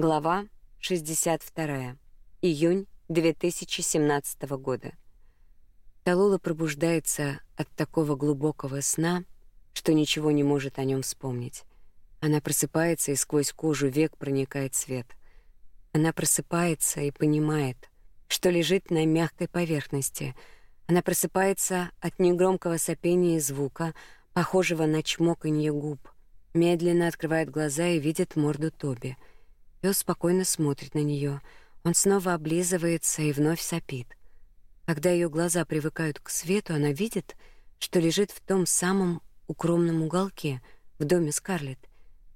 Глава 62. Июнь 2017 года. Талула пробуждается от такого глубокого сна, что ничего не может о нем вспомнить. Она просыпается, и сквозь кожу век проникает свет. Она просыпается и понимает, что лежит на мягкой поверхности. Она просыпается от негромкого сопения и звука, похожего на чмоканье губ. Медленно открывает глаза и видит морду Тоби — Пёс спокойно смотрит на нее. Он снова облизывается и вновь сопит. Когда ее глаза привыкают к свету, она видит, что лежит в том самом укромном уголке в доме Скарлетт.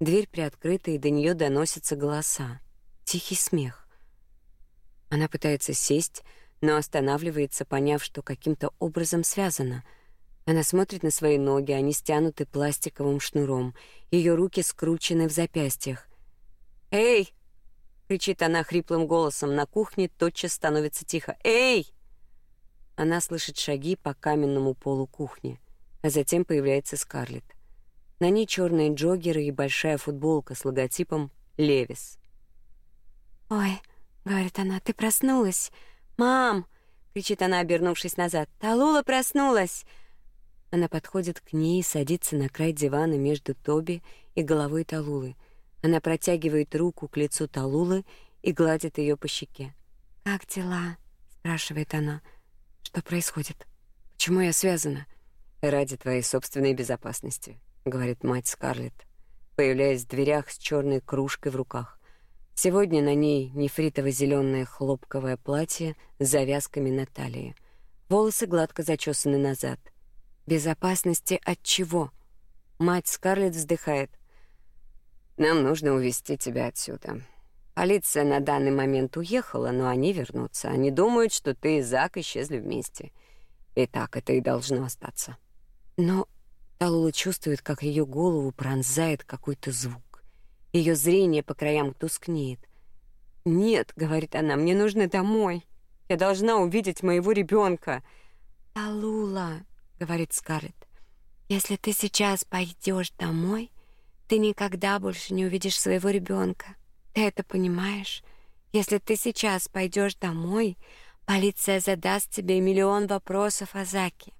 Дверь приоткрыта, и до нее доносятся голоса. Тихий смех. Она пытается сесть, но останавливается, поняв, что каким-то образом связана. Она смотрит на свои ноги, они стянуты пластиковым шнуром, ее руки скручены в запястьях. «Эй!» — кричит она хриплым голосом. На кухне тотчас становится тихо. «Эй!» Она слышит шаги по каменному полу кухни, а затем появляется Скарлетт. На ней черные джоггеры и большая футболка с логотипом «Левис». «Ой», — говорит она, — «ты проснулась?» «Мам!» — кричит она, обернувшись назад. «Талула проснулась!» Она подходит к ней и садится на край дивана между Тоби и головой Талулы — она протягивает руку к лицу Талулы и гладит ее по щеке. «Как дела?» — спрашивает она. «Что происходит? Почему я связана?» «Ради твоей собственной безопасности», — говорит мать Скарлетт, появляясь в дверях с черной кружкой в руках. Сегодня на ней нефритово зеленое хлопковое платье с завязками на талии. Волосы гладко зачесаны назад. Безопасности от чего? Мать Скарлетт вздыхает. Нам нужно увезти тебя отсюда. Полиция на данный момент уехала, но они вернутся. Они думают, что ты и Зак исчезли вместе. И так это и должно остаться. Но Талула чувствует, как ее голову пронзает какой-то звук. Ее зрение по краям тускнеет. «Нет», — говорит она, — «мне нужно домой. Я должна увидеть моего ребенка. «Талула», — говорит Скарлетт, — «если ты сейчас пойдешь домой...» Ты никогда больше не увидишь своего ребенка. Ты это понимаешь? Если ты сейчас пойдешь домой, полиция задаст тебе миллион вопросов о Заке.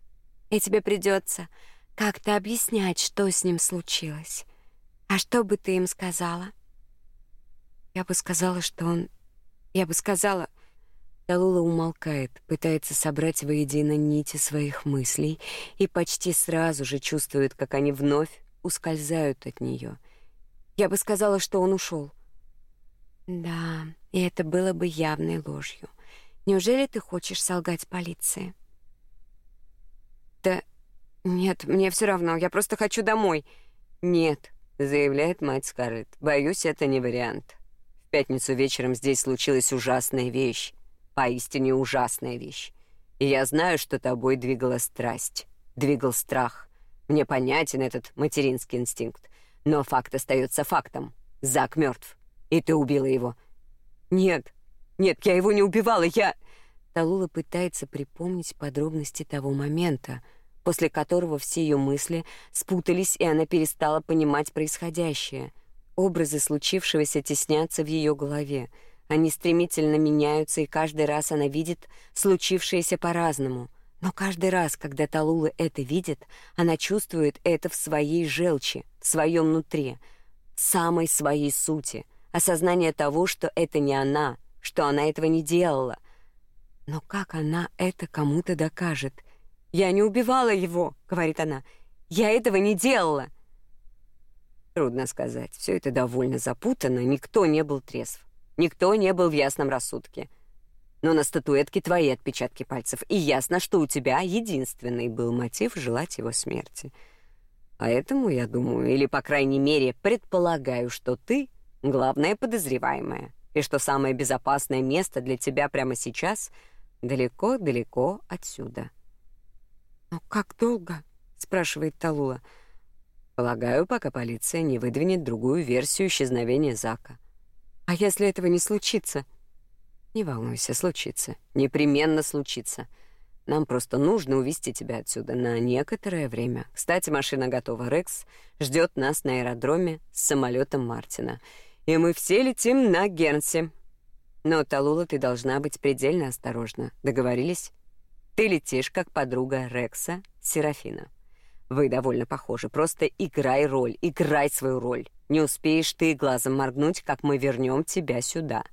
И тебе придется как-то объяснять, что с ним случилось. А что бы ты им сказала? Я бы сказала, что он... Я бы сказала... Талула умолкает, пытается собрать воедино нити своих мыслей и почти сразу же чувствует, как они вновь ускользают от нее. Я бы сказала, что он ушел. Да, и это было бы явной ложью. Неужели ты хочешь солгать полиции? Да нет, мне все равно, я просто хочу домой. Нет, заявляет мать Скарлетт. Боюсь, это не вариант. В пятницу вечером здесь случилась ужасная вещь, поистине ужасная вещь. И я знаю, что тобой двигала страсть, двигал страх. Мне понятен этот материнский инстинкт, но факт остается фактом. Зак мертв, и ты убила его. Нет, нет, я его не убивала, я... Талула пытается припомнить подробности того момента, после которого все ее мысли спутались, и она перестала понимать происходящее. Образы случившегося теснятся в ее голове. Они стремительно меняются, и каждый раз она видит случившееся по-разному — но каждый раз, когда Талула это видит, она чувствует это в своей желчи, в своем внутри, самой своей сути, осознание того, что это не она, что она этого не делала. Но как она это кому-то докажет? «Я не убивала его», — говорит она. «Я этого не делала». Трудно сказать. Все это довольно запутанно. Никто не был трезв. Никто не был в ясном рассудке но на статуэтке твои отпечатки пальцев, и ясно, что у тебя единственный был мотив желать его смерти. А этому, я думаю, или, по крайней мере, предполагаю, что ты — главная подозреваемая, и что самое безопасное место для тебя прямо сейчас далеко-далеко отсюда. «Но как долго?» — спрашивает Талула. «Полагаю, пока полиция не выдвинет другую версию исчезновения Зака». «А если этого не случится?» Не волнуйся, случится. Непременно случится. Нам просто нужно увезти тебя отсюда на некоторое время. Кстати, машина готова. Рекс ждет нас на аэродроме с самолетом Мартина. и мы все летим на Гернси. Но, Талула, ты должна быть предельно осторожна. Договорились? Ты летишь как подруга Рекса, Серафина. Вы довольно похожи. Просто играй роль, играй свою роль. Не успеешь ты глазом моргнуть, как мы вернем тебя сюда.